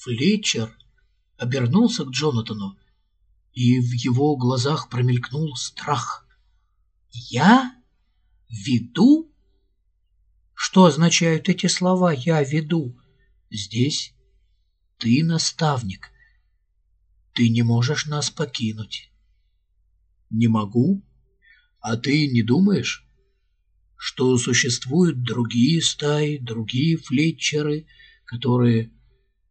Флетчер обернулся к Джонатану, и в его глазах промелькнул страх. «Я веду?» Что означают эти слова «я веду»? Здесь ты наставник. Ты не можешь нас покинуть. Не могу? А ты не думаешь, что существуют другие стаи, другие флетчеры, которые,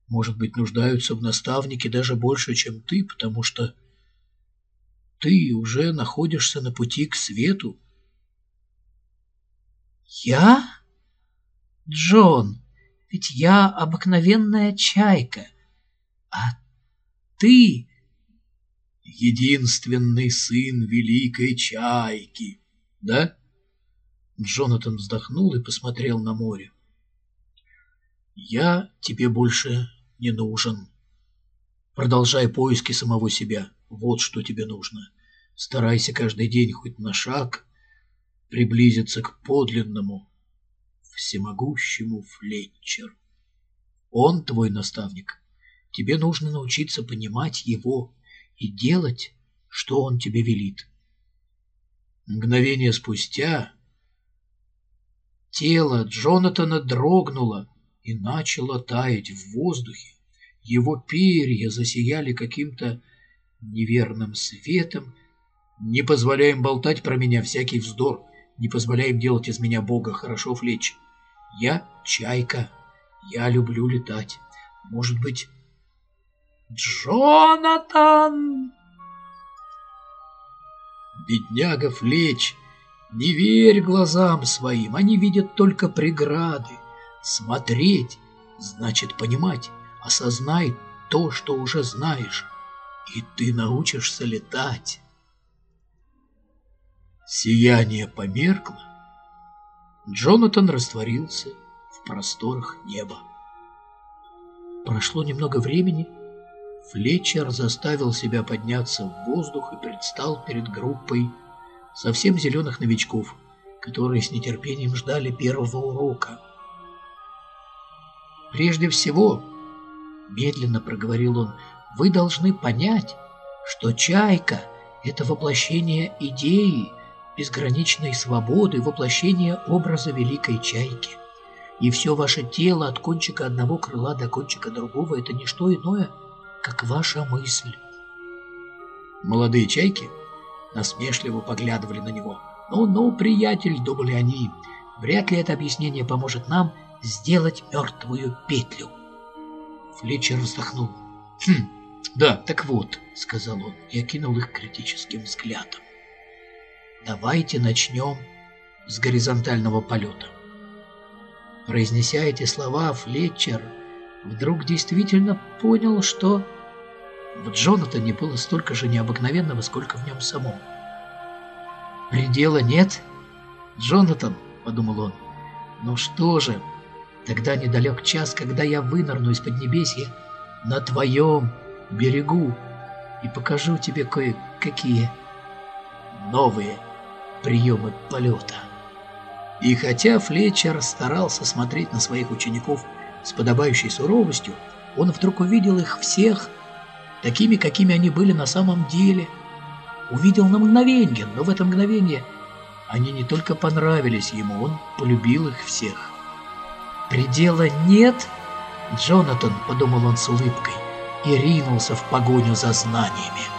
может быть, нуждаются в наставнике даже больше, чем ты, потому что ты уже находишься на пути к свету. Я? Джон, ведь я обыкновенная чайка, а ты единственный сын великой чайки, да? Джонатан вздохнул и посмотрел на море. «Я тебе больше не нужен. Продолжай поиски самого себя. Вот что тебе нужно. Старайся каждый день хоть на шаг приблизиться к подлинному, всемогущему Флетчер. Он твой наставник. Тебе нужно научиться понимать его и делать, что он тебе велит. Мгновение спустя Тело Джонатана дрогнуло и начало таять в воздухе. Его перья засияли каким-то неверным светом. Не позволяем болтать про меня всякий вздор. Не позволяем делать из меня Бога, хорошо, Флетч? Я чайка. Я люблю летать. Может быть... Джонатан! Бедняга Флетч не верь глазам своим, они видят только преграды. Смотреть значит понимать, осознай то, что уже знаешь, и ты научишься летать. Сияние померкло. Джонатан растворился в просторах неба. Прошло немного времени. Флетчер заставил себя подняться в воздух и предстал перед группой совсем зеленых новичков, которые с нетерпением ждали первого урока. «Прежде всего, — медленно проговорил он, — вы должны понять, что чайка — это воплощение идеи, безграничной свободы, воплощение образа великой чайки. И все ваше тело от кончика одного крыла до кончика другого — это не что иное, как ваша мысль. Молодые чайки — насмешливо поглядывали на него. «Ну-ну, приятель», — думали они, — «вряд ли это объяснение поможет нам сделать мертвую петлю». Флетчер вздохнул. «Хм, да, так вот», — сказал он и окинул их критическим взглядом. «Давайте начнем с горизонтального полета». Произнеся эти слова, Флетчер вдруг действительно понял, что в Джонатане было столько же необыкновенного, сколько в нем самом. «Предела нет?» «Джонатан», — подумал он, — «ну что же, тогда недалек час, когда я вынырну из Поднебесья на твоем берегу и покажу тебе кое-какие новые приемы полета». И хотя Флетчер старался смотреть на своих учеников с подобающей суровостью, он вдруг увидел их всех такими, какими они были на самом деле. Увидел на мгновение, но в это мгновение они не только понравились ему, он полюбил их всех. «Предела нет?» Джонатан, подумал он с улыбкой, и ринулся в погоню за знаниями.